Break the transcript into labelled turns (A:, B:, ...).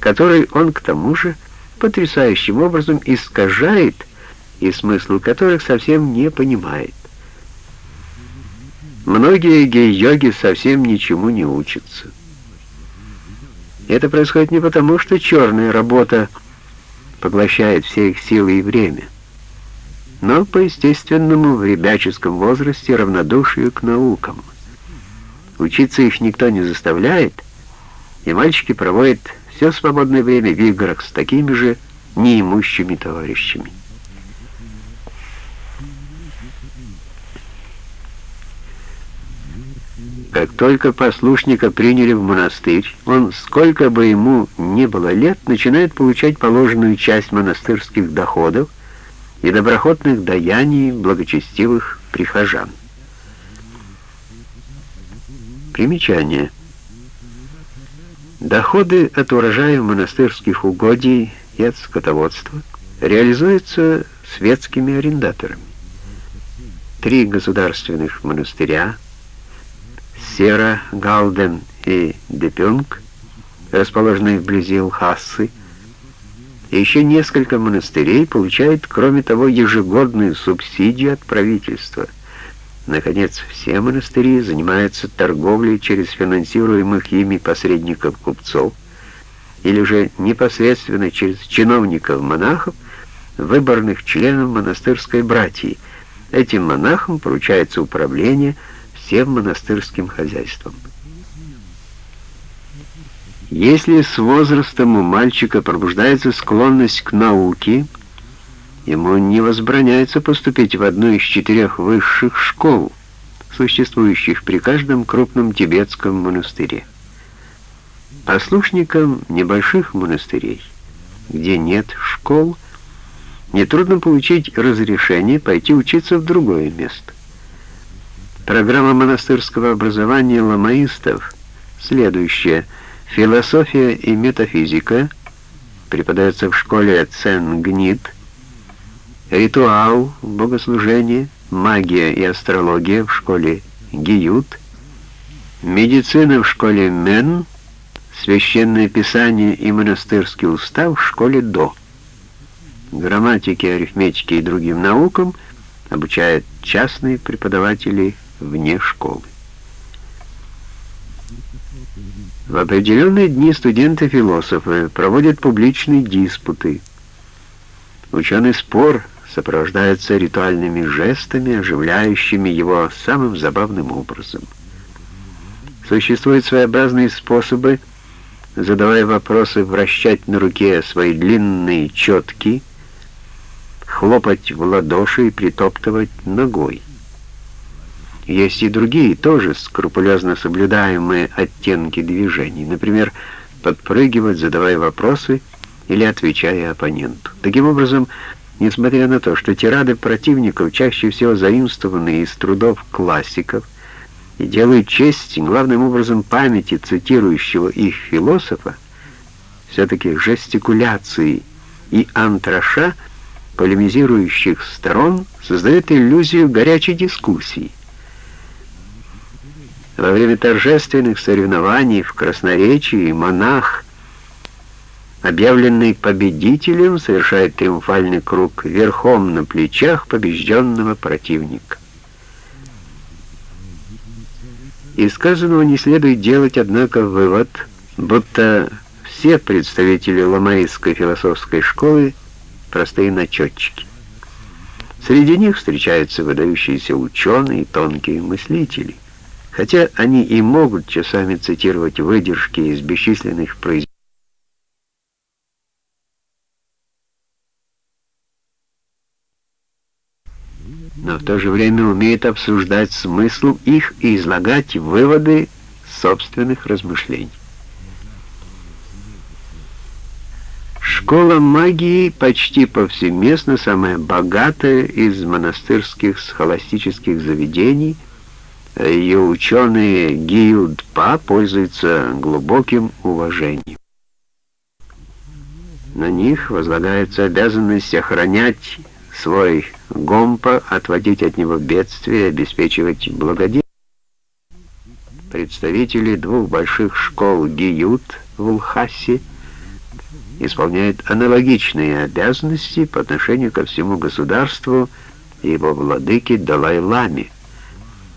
A: который он к тому же потрясающим образом искажает и смысл которых совсем не понимает. Многие гей-йоги совсем ничему не учатся. Это происходит не потому, что черная работа поглощает все их силы и время, но по естественному в ребяческом возрасте равнодушию к наукам. Учиться их никто не заставляет, и мальчики проводят все свободное время в играх с такими же неимущими товарищами. Как только послушника приняли в монастырь, он, сколько бы ему ни было лет, начинает получать положенную часть монастырских доходов и доброходных даяний благочестивых прихожан. Примечание. Доходы от урожая монастырских угодий и от скотоводства реализуются светскими арендаторами. Три государственных монастыря Сера, Галден и Депюнг, расположенные вблизи Лхасы, и еще несколько монастырей получают, кроме того, ежегодную субсидию от правительства. Наконец, все монастыри занимаются торговлей через финансируемых ими посредников-купцов, или же непосредственно через чиновников-монахов, выборных членов монастырской братьи. Этим монахам поручается управление всем монастырским хозяйством. Если с возрастом у мальчика пробуждается склонность к науке, ему не возбраняется поступить в одну из четырех высших школ, существующих при каждом крупном тибетском монастыре. Послушникам небольших монастырей, где нет школ, нетрудно получить разрешение пойти учиться в другое место. Программа монастырского образования ламаистов следующая. Философия и метафизика преподается в школе Цен-Гнит, ритуал, богослужение, магия и астрология в школе Гиют, медицина в школе Мен, священное писание и монастырский устав в школе До. Грамматике, арифметике и другим наукам обучают частные преподаватели вне школы. В определенные дни студенты-философы проводят публичные диспуты. Ученый спор сопровождается ритуальными жестами, оживляющими его самым забавным образом. Существуют своеобразные способы, задавая вопросы, вращать на руке свои длинные четки, хлопать в ладоши и притоптывать ногой. Есть и другие, тоже скрупулезно соблюдаемые оттенки движений. Например, подпрыгивать, задавая вопросы или отвечая оппоненту. Таким образом, несмотря на то, что тирады противников чаще всего заимствованы из трудов классиков и делают честь главным образом памяти цитирующего их философа, все-таки жестикуляции и антраша полемизирующих сторон создают иллюзию горячей дискуссии. Во время торжественных соревнований в красноречии монах, объявленный победителем, совершает триумфальный круг верхом на плечах побежденного противника. Из сказанного не следует делать, однако, вывод, будто все представители ламаистской философской школы простые начетчики. Среди них встречаются выдающиеся ученые и тонкие мыслители. Хотя они и могут часами цитировать выдержки из бесчисленных произведений, но в то же время умеют обсуждать смысл их и излагать выводы собственных размышлений. Школа магии почти повсеместно самая богатая из монастырских схоластических заведений – ее ученые Гиюдпа пользуются глубоким уважением. На них возлагается обязанность охранять свой гомпа, отводить от него бедствия обеспечивать благоденствие. Представители двух больших школ Гиют в Улхасе исполняет аналогичные обязанности по отношению ко всему государству и его владыке Далай-Ламе.